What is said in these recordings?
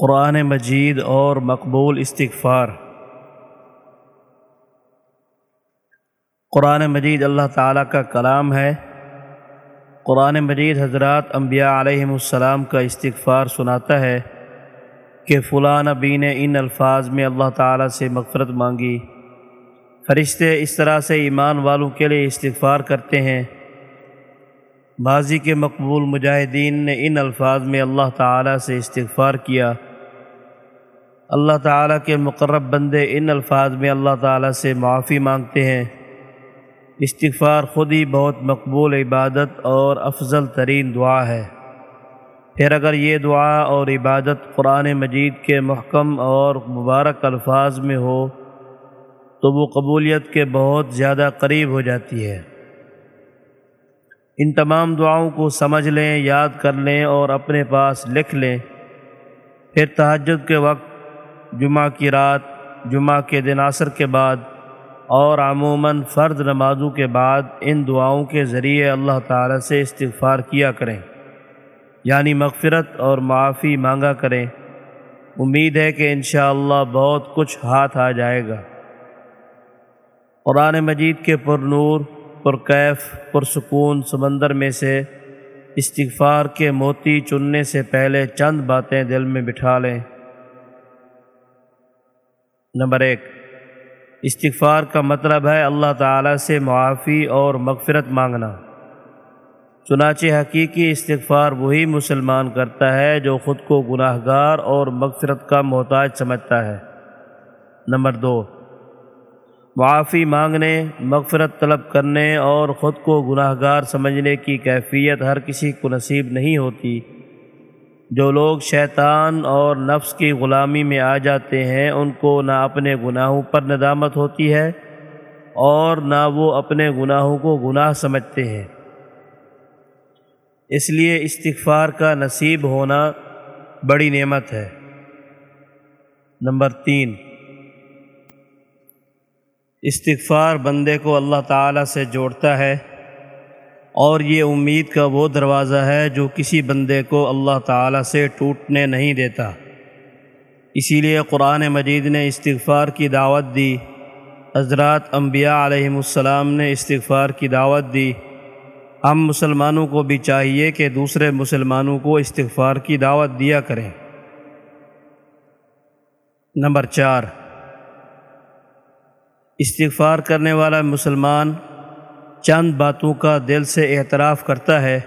قرآن مجید اور مقبول استغفار۔ قرآن مجید اللہ تعالیٰ کا کلام ہے۔ قرآن مجید حضرات انبیاء علیہم السلام کا استغفار سناتا ہے کہ فلاں نبی نے ان الفاظ میں اللہ تعالیٰ سے مغفرت مانگی۔ فرشتے اس طرح سے ایمان والوں کے لیے استغفار کرتے ہیں۔ ماضی کے مقبول مجاہدین نے ان الفاظ میں اللہ تعالیٰ سے استغفار کیا۔ اللہ تعالیٰ کے مقرب بندے ان الفاظ میں اللہ تعالیٰ سے معافی مانگتے ہیں۔ استغفار خود ہی بہت مقبول عبادت اور افضل ترین دعا ہے۔ پھر اگر یہ دعا اور عبادت قرآن مجید کے محکم اور مبارک الفاظ میں ہو، تو وہ قبولیت کے بہت زیادہ قریب ہو جاتی ہے۔ ان تمام دعاؤں کو سمجھ لیں، یاد کر لیں اور اپنے پاس لکھ لیں۔ پھر تہجد کے وقت جمعہ کی رات، جمعہ کے دن عصر کے بعد، اور عموماً فرد نمازوں کے بعد ان دعاؤں کے ذریعے اللہ تعالیٰ سے استغفار کیا کریں۔ یعنی مغفرت اور معافی مانگا کریں۔ امید ہے کہ انشاءاللہ بہت کچھ ہاتھ آ جائے گا۔ قرآن مجید کے پر نور پرکیف پرسکون سمندر میں سے استغفار کے موتی چننے سے پہلے چند باتیں دل میں بٹھا لیں۔ نمبر ایک، استغفار کا مطلب ہے اللہ تعالیٰ سے معافی اور مغفرت مانگنا۔ چنانچہ حقیقی استغفار وہی مسلمان کرتا ہے جو خود کو گناہ گار اور مغفرت کا محتاج سمجھتا ہے۔ نمبر دو، معافی مانگنے، مغفرت طلب کرنے اور خود کو گناہ گار سمجھنے کی کیفیت ہر کسی کو نصیب نہیں ہوتی۔ جو لوگ شیطان اور نفس کی غلامی میں آ جاتے ہیں، ان کو نہ اپنے گناہوں پر ندامت ہوتی ہے اور نہ وہ اپنے گناہوں کو گناہ سمجھتے ہیں۔ اس لیے استغفار کا نصیب ہونا بڑی نعمت ہے۔ نمبر تین، استغفار بندے کو اللہ تعالیٰ سے جوڑتا ہے۔ اور یہ امید کا وہ دروازہ ہے جو کسی بندے کو اللہ تعالیٰ سے ٹوٹنے نہیں دیتا۔ اسی لیے قرآن مجید نے استغفار کی دعوت دی۔ حضرات انبیاء علیہم السلام نے استغفار کی دعوت دی۔ ہم مسلمانوں کو بھی چاہیے کہ دوسرے مسلمانوں کو استغفار کی دعوت دیا کریں۔ نمبر چار۔ استغفار کرنے والا مسلمان چند باتوں کا دل سے اعتراف کرتا ہے۔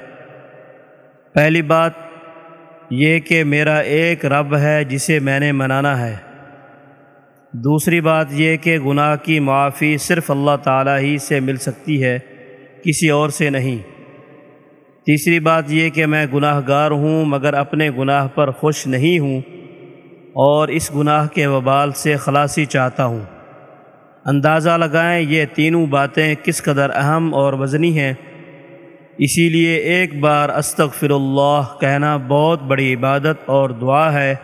پہلی بات یہ کہ میرا ایک رب ہے جسے میں نے منانا ہے۔ دوسری بات یہ کہ گناہ کی معافی صرف اللہ تعالیٰ ہی سے مل سکتی ہے، کسی اور سے نہیں۔ تیسری بات یہ کہ میں گناہ گار ہوں مگر اپنے گناہ پر خوش نہیں ہوں اور اس گناہ کے وبال سے خلاصی چاہتا ہوں۔ اندازہ لگائیں یہ تینوں باتیں کس قدر اہم اور وزنی ہیں۔ اسی لیے ایک بار استغفر اللہ کہنا بہت بڑی عبادت اور دعا ہے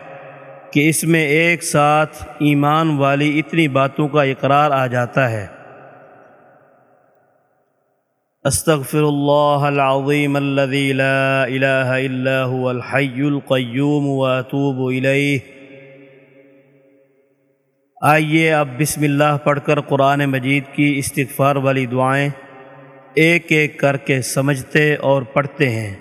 کہ اس میں ایک ساتھ ایمان والی اتنی باتوں کا اقرار آ جاتا ہے۔ استغفر اللہ العظیم الذي لا الہ الا هو الحی القیوم واتوب الیہ۔ آئیے اب بسم اللہ پڑھ کر قرآن مجید کی استغفار والی دعائیں ایک ایک کر کے سمجھتے اور پڑھتے ہیں۔